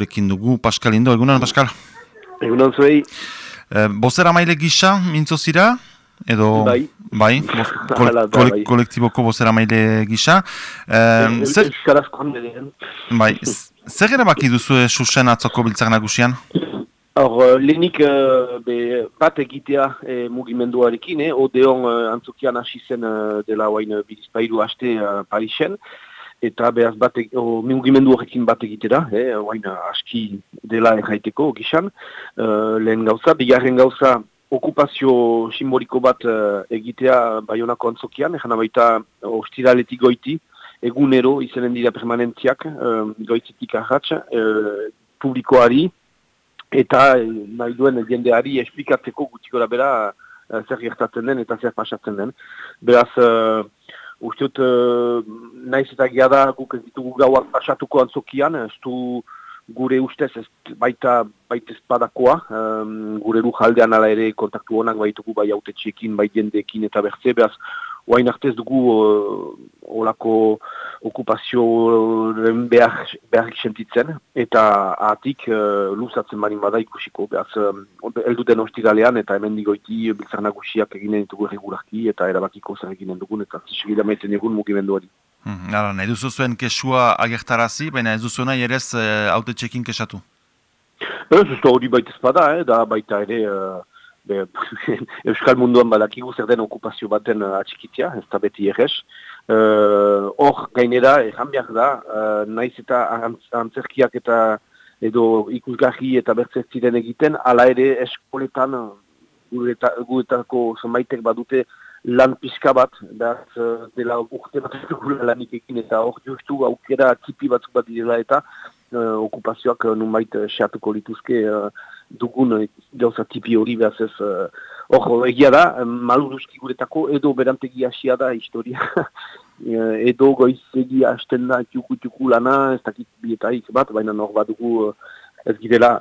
gurekin dugu, Pascal Indo, egunan, Pascal? Egunan zuei. E, bozera maile gisa, mintzo zira? Edo, bai, bai, boz, Hala da, kole, bai. kolektiboko bozera maile gisa. E, zer, Euskarazko handelen. bai, zer erabaki duzu susen atzoko biltzak nagusian? Hor, eh, lehenik eh, be, bat egitea eh, mugimenduarekin, eh, Odeon eh, antzokian hasi zen eh, dela oain eh, bizpairu haste eh, Parisen, eta behaz bat eg- o, mugimendu horrekin bat egitera, eh, oain aski dela erraiteko gisan. Eh, lehen gauza, bigarren gauza, okupazio simboliko bat eh, egitea Baionako antzokian, ezan baita ostiraletik goiti, egunero izanen dira permanentziak, eh, goitzetik ahatz, eh, publikoari, eta nahi duen jendeari esplikatzeko gutxiko da bera eh, zer gertatzen den eta zer pasatzen den. Beraz, uh, dut, uh, naiz eta geada guk ez ditugu gauak pasatuko antzokian, ez du gure ustez ez baita baita espadakoa, um, gure lujaldean ala ere kontaktu honak baitugu bai autetxeekin, bai jendeekin eta bertze, beraz, Oain arte ez dugu uh, olako okupazioaren behar, beharrik sentitzen, eta atik uh, luzatzen barin bada ikusiko. Beaz, um, eldu den ostiralean eta hemen digoiti biltzar nagusiak eginen ditugu erregularki eta erabakiko zer eginen dugun, eta segida maiten egun mugimenduari. Hmm, ara, nahi duzu zuen kesua agertarazi, baina ez duzu nahi ere haute txekin kesatu. Ez, da hori baita espada, eh, da baita ere... Uh, Be, Euskal munduan badakigu zer den okupazio baten uh, atxikitzea, ez da beti errez. Uh, Hor, gainera, erran behar da, uh, naiz eta antz, antzerkiak eta edo ikusgarri eta bertzez ziren egiten, ala ere eskoletan uh, gureta, guretako zenbaitek badute lan pixka bat, behar uh, dela urte bat dugula lanik ekin, eta hor justu aukera tipi batzuk bat direla eta uh, okupazioak uh, nunbait uh, seatuko lituzke uh, dugun gauza tipi hori behaz ez hor egia da, maluruzki guretako edo berantegi hasia da historia edo goizegi hasten da txuku-txuku lana, ez dakit bietaik bat, baina hor bat dugu ez girela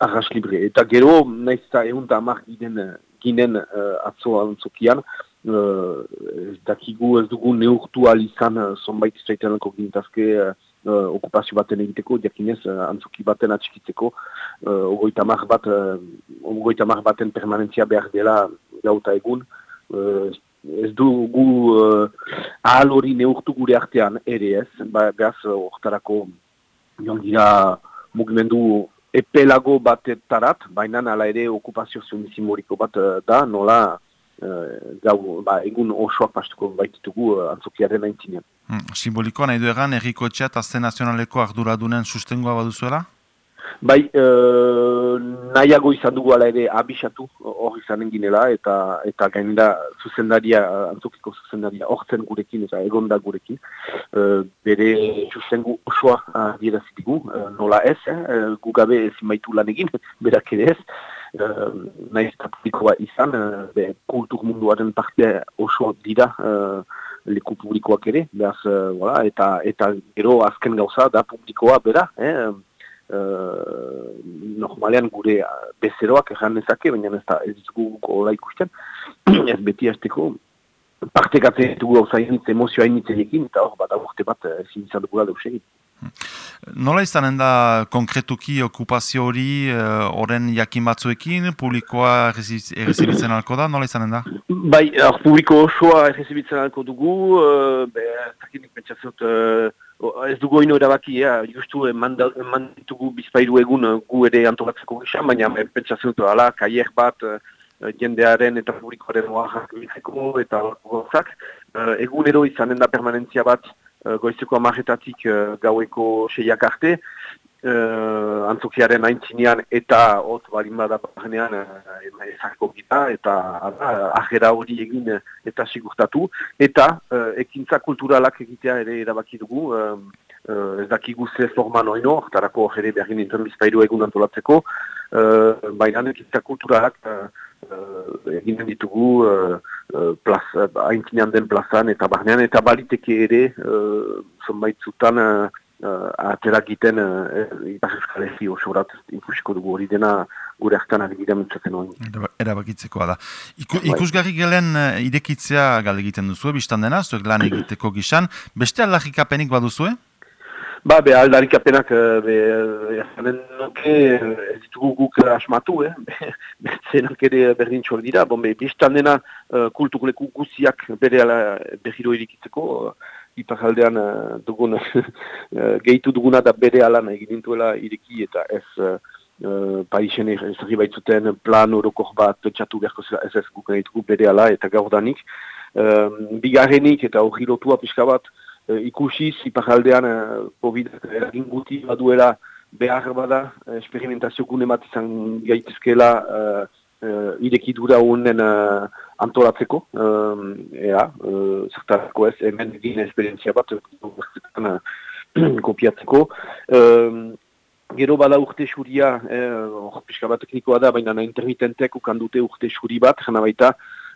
arras libre. Eta gero, nahiz eta egun da amak ginen, ginen uh, atzo antzokian, uh, ez dakigu ez dugu neurtu izan uh, zonbait izaitenako gintazke uh, uh, okupazio baten egiteko, jakinez uh, antzoki baten atxikitzeko, uh, ogoita mar bat, uh, ogoita mar baten permanentzia behar dela gauta egun, uh, ez dugu uh, ahal hori neurtu gure artean ere ez, ba, behaz hortarako joan dira mugimendu epelago batetarat, baina ala ere okupazio simboliko bat uh, da, nola uh, gau, ba, egun osoak pastuko baititugu uh, antzokiaren aintzinean. Hmm, simbolikoa nahi du egan, erriko etxeat, azte nazionaleko arduradunen sustengoa baduzuela? Bai, uh, nahiago izan dugu ala ere abisatu hor izanen ginela, eta eta gainera zuzendaria, antzokiko zuzendaria hortzen gurekin eta egonda gurekin. Uh, bere sustengu osoa adierazitigu, uh, nola ez, eh? gu gabe ezin baitu lan egin, berak ere ez. Uh, nahiz eta publikoa izan, uh, be, kultur munduaren parte oso dira uh, leku publikoak ere, behaz, uh, voilà, eta, eta gero azken gauza da publikoa bera, eh? uh, normalean gure bezeroak erran nezake, baina ez da ez ditugu hola ikusten, ez beti hasteko partekatzen ditugu gauza hainitz, emozio hainitzeekin, eta hor bat aurte bat ezin izan dugula deus egin. Nola izanen da konkretuki okupazio hori horren jakin batzuekin, publikoa errezibitzen alko da, nola izanen da? Bai, ar, publiko osoa errezibitzen alko dugu, uh, be, zakinik pentsatzot, uh, ez dugu ino erabaki, ja, justu eman ditugu bizpairu egun gu ere antolatzeko gisa, baina pentsatzot, ala, kaier bat, uh, jendearen eta publikoaren oaxak biltzeko eta gozak. Egunero izanen da permanentzia bat, goizeko amarretatik uh, gaueko seiak arte, uh, antzokiaren aintzinean eta hot balin bada barnean uh, ezarko gita eta ajera hori egin eta sigurtatu. Eta uh, ekintza kulturalak egitea ere erabaki dugu. Uh, uh, ez dakigu ze forma noino, hartarako jere behar nintzen bizpairu egun antolatzeko. Uh, baina ekintza kulturalak uh, uh, eginen ditugu uh, uh, plaz, uh, aintzinean den plazan eta barnean eta baliteke ere uh, zonbait zutan uh, atera giten uh, Ipar Euskal Herri osorat ikusiko dugu hori dena gure hartan ari gira mentzaten hori. Erabakitzekoa da. Iku, ikusgarri gelen uh, idekitzea gale egiten duzu, biztan dena, zuek lan egiteko gisan. Beste aldarrikapenik baduzue? Ba, be, aldarik apenak, eh, be, janen nuke, ez ditugu guk asmatu, eh? Zenak ere berdin txor dira, bon, be, biztan dena kulturleku guziak bere ala behiro irikitzeko, iparaldean dugun, gehitu duguna da bere alan egin dintuela iriki eta ez uh, paixen ezagri baitzuten plan orokor bat txatu beharko zela ez ez guk ditugu bere ala eta gaur danik. bigarrenik eta hori lotua pixka bat uh, ikusiz iparaldean uh, COVID eragin guti baduela behar bada esperimentazio gune bat izan gaitezkela uh, uh, irekidura honen uh, antolatzeko, um, ea, uh, zertarako ez, hemen egin esperientzia bat, uh, kopiatzeko. Um, Gero bada urte xuria, eh, pixka bat teknikoa da, baina intermitentek ukandute urte xuri bat, jena baita,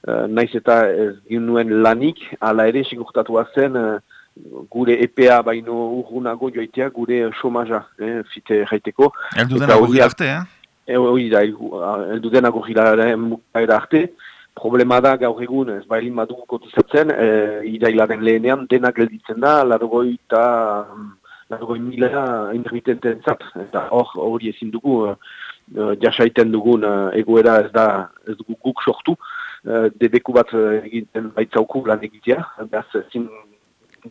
eh, naiz eta ez nuen lanik, ala ere sigurtatua zen, eh, gure EPA baino urgunago joaitea, gure somaja, eh, fite jaiteko. Eldu dena gurri arte, eh? E, hori da, eldu dena gurri arte. Problema da gaur egun, ez bailin madugu kotizatzen, eh, irailaren lehenean, denak gelditzen da, largoi eta largoi mila intermitenten zat, eta hor hori ezin dugu, uh, jasaiten dugun uh, egoera ez da ez dugu guk sortu, uh, debeku bat egiten baitzauku lan egitea, behaz ezin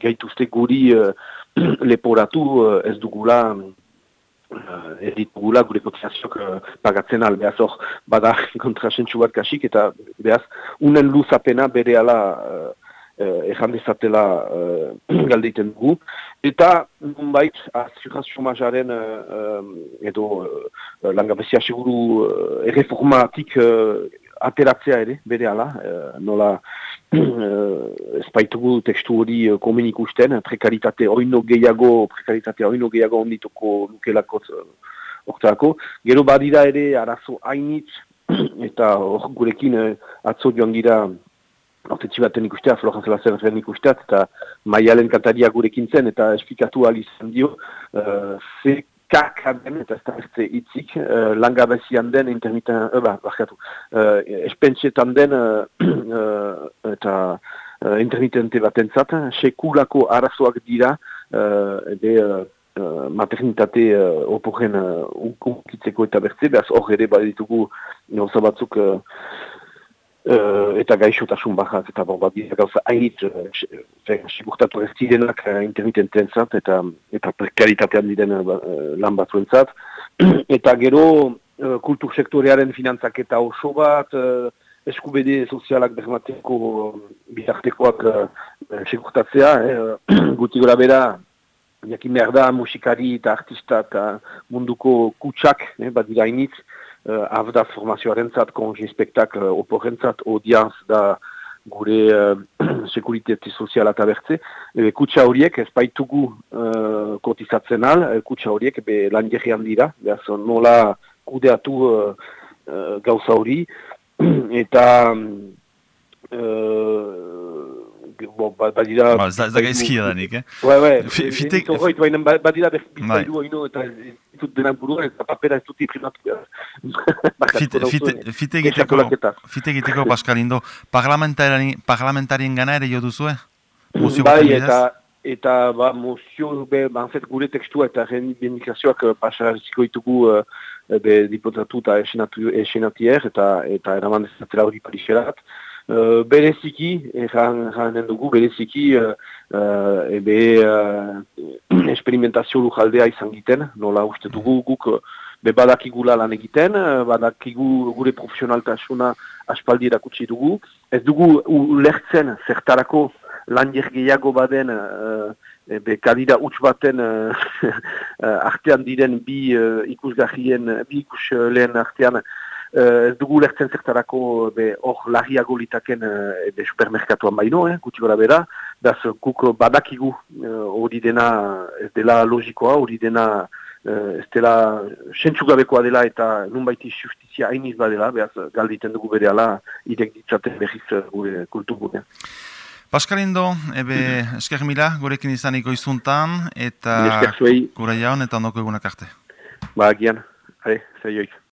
gaituzte guri uh, leporatu uh, ez dugula, uh, ez ditugula gure kotizaziok uh, pagatzen al, behaz hor bada kontrasentsu bat kasik, eta behaz unen luzapena bere ala uh, eh, ezan dezatela eh, galdeiten dugu. Eta, nunbait, azuraz xomajaren eh, edo eh, langabezia seguru eh, erreformatik eh, ateratzea ere, bere ala, eh, nola eh, espaitugu tekstu hori eh, komen ikusten, prekaritate oino gehiago, prekaritate oino gehiago ondituko nukelako ortaako. Gero badira ere arazo hainitz, eta hor gurekin eh, atzo joan gira Hortetxi baten ikustea, Florenz Lazer ikustea, eta maialen kantaria gurekin zen, eta esplikatu alizan dio, uh, ze kakaden, eta ez da beste itzik, uh, langabezian den, intermiten, uh, ba, bakatu, uh, espentsetan den, uh, eta uh, intermitente bat entzat, sekulako arazoak dira, uh, ede, uh, maternitate uh, oporen uh, unkitzeko eta bertze, behaz hor ere baditugu gauza batzuk uh, Uh, eta gaixotasun bajak eta bat dira gauza hainit uh, sigurtatu ez direnak uh, intermitenten zat eta, eta prekaritatean diren uh, lan batzuentzat. eta gero uh, kultur sektorearen finantzak eta oso bat uh, eskubede sozialak bermateko bitartekoak uh, sigurtatzea. Eh, guti gora bera, jakin behar da musikari eta artista eta munduko kutsak, eh, bat dira hainit, uh, avda formazioaren zat, kongi spektakl uh, oporen zat, odianz da gure uh, sekuritate soziala eta bertze. E, kutsa horiek, ez baitugu uh, kotizatzen al, kutsa horiek be lan dira, behaz nola kudeatu uh, uh, gauza hori, eta bo, ba, badira... Ba, ez da gaizkia da nik, eh? Bai, bai, fitek... Badira bizkailu haino eta ditut denan burua eta papera ez dut iprimatu. Fite egiteko, fite egiteko, Paskalindo, parlamentarien gana ere jo duzu, eh? Bai, eta eta ba, mozio, be, banzet gure tekstua eta rendibendikazioak pasaraziko ditugu uh, be, diputatu eta esenatier eta, eta eraman dezatela hori parixerat. Uh, bereziki, erran dugu, bereziki, uh, uh, ebe uh, experimentazio lujaldea izan giten, nola uste dugu guk, be badakigula lan egiten, badakigu gure profesionaltasuna aspaldi erakutsi dugu, ez dugu ulertzen zertarako lan gehiago baden, uh, ebe kadira huts baten artean diren bi uh, ikusgahien, bi ikus lehen artean, Uh, ez dugu lertzen zertarako hor lagiago litaken uh, supermerkatuan baino, eh, gutxi gara bera, daz kuk badakigu eh, hori dena ez dela logikoa, hori dena ez dela sentzugabekoa dela eta nunbaiti justizia hainiz badela, behaz galditen dugu bere ala irek ditzaten behiz gure kultur Paskalindo, ebe esker mila, gurekin izaniko izuntan, eta gure jaun eta ondoko egunak arte. Ba, gian, hai, zei